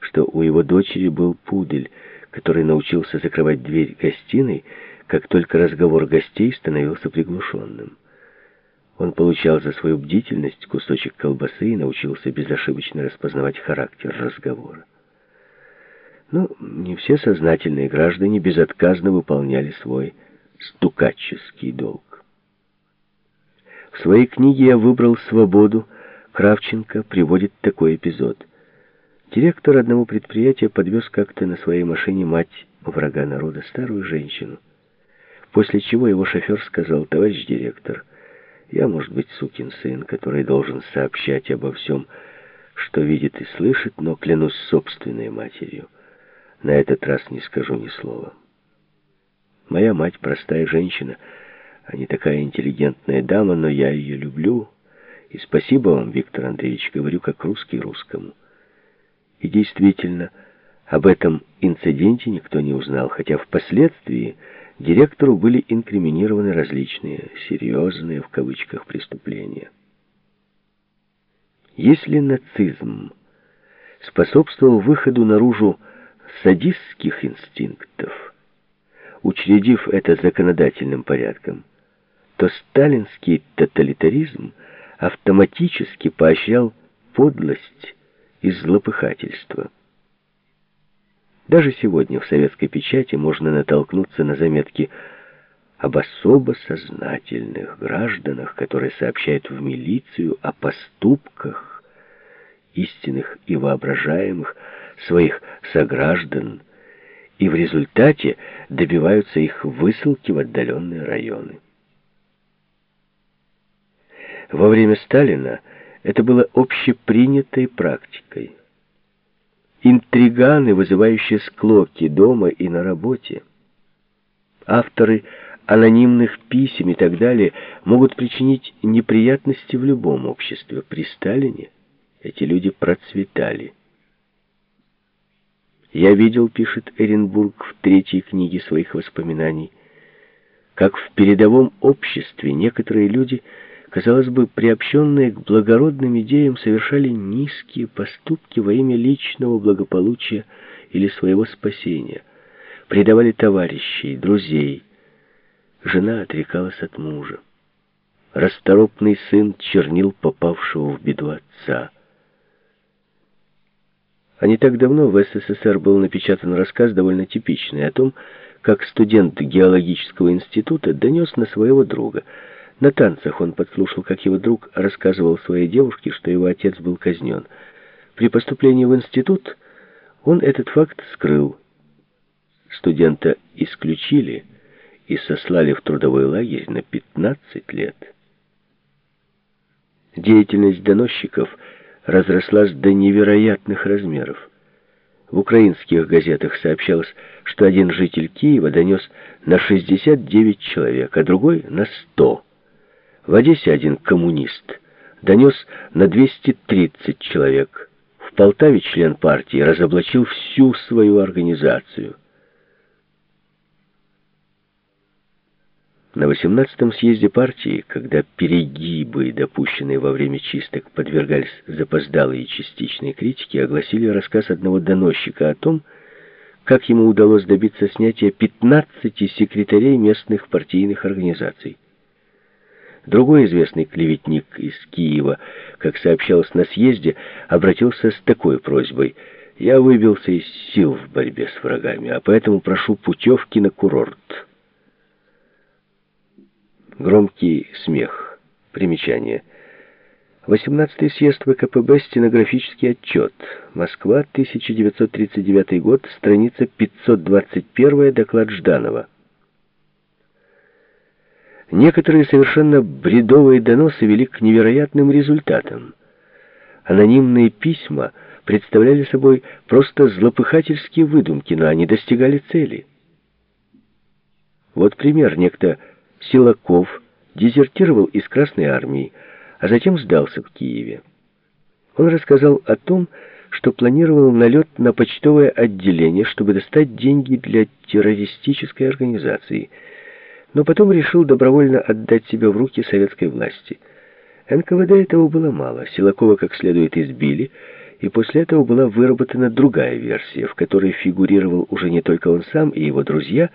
что у его дочери был пудель, который научился закрывать дверь гостиной, как только разговор гостей становился приглушенным. Он получал за свою бдительность кусочек колбасы и научился безошибочно распознавать характер разговора. Но не все сознательные граждане безотказно выполняли свой стукаческий долг. В своей книге я выбрал «Свободу», Кравченко приводит такой эпизод. Директор одного предприятия подвез как-то на своей машине мать врага народа, старую женщину. После чего его шофер сказал, товарищ директор, я, может быть, сукин сын, который должен сообщать обо всем, что видит и слышит, но клянусь собственной матерью. На этот раз не скажу ни слова. Моя мать простая женщина, а не такая интеллигентная дама, но я ее люблю. И спасибо вам, Виктор Андреевич, говорю как русский русскому. И действительно, об этом инциденте никто не узнал, хотя впоследствии директору были инкриминированы различные «серьезные» в кавычках преступления. Если нацизм способствовал выходу наружу садистских инстинктов, учредив это законодательным порядком, то сталинский тоталитаризм автоматически поощрял подлость и злопыхательство. Даже сегодня в советской печати можно натолкнуться на заметки об особо сознательных гражданах, которые сообщают в милицию о поступках истинных и воображаемых своих сограждан и в результате добиваются их высылки в отдаленные районы. Во время Сталина это было общепринятой практикой интриганы, вызывающие склоки дома и на работе. Авторы анонимных писем и так далее могут причинить неприятности в любом обществе. При Сталине эти люди процветали. «Я видел, — пишет Эренбург в третьей книге своих воспоминаний, — как в передовом обществе некоторые люди — казалось бы, приобщенные к благородным идеям, совершали низкие поступки во имя личного благополучия или своего спасения, предавали товарищей, друзей. Жена отрекалась от мужа. Расторопный сын чернил попавшего в беду отца. А не так давно в СССР был напечатан рассказ довольно типичный о том, как студент геологического института донес на своего друга – на танцах он подслушал, как его друг рассказывал своей девушке, что его отец был казнен. При поступлении в институт он этот факт скрыл. Студента исключили и сослали в трудовой лагерь на 15 лет. Деятельность доносчиков разрослась до невероятных размеров. В украинских газетах сообщалось, что один житель Киева донес на 69 человек, а другой на 100 в Одессе один коммунист донес на 230 человек. В Полтаве член партии разоблачил всю свою организацию. На 18-м съезде партии, когда перегибы, допущенные во время чисток, подвергались запоздалой и частичной критике, огласили рассказ одного доносчика о том, как ему удалось добиться снятия 15 секретарей местных партийных организаций. Другой известный клеветник из Киева, как сообщалось на съезде, обратился с такой просьбой. «Я выбился из сил в борьбе с врагами, а поэтому прошу путевки на курорт». Громкий смех. Примечание. 18-й съезд ВКПБ, стенографический отчет. Москва, 1939 год, страница 521, доклад Жданова. Некоторые совершенно бредовые доносы вели к невероятным результатам. Анонимные письма представляли собой просто злопыхательские выдумки, но они достигали цели. Вот пример. Некто Силаков дезертировал из Красной Армии, а затем сдался в Киеве. Он рассказал о том, что планировал налет на почтовое отделение, чтобы достать деньги для террористической организации – но потом решил добровольно отдать себя в руки советской власти. НКВД этого было мало. Силакова как следует избили, и после этого была выработана другая версия, в которой фигурировал уже не только он сам и его друзья,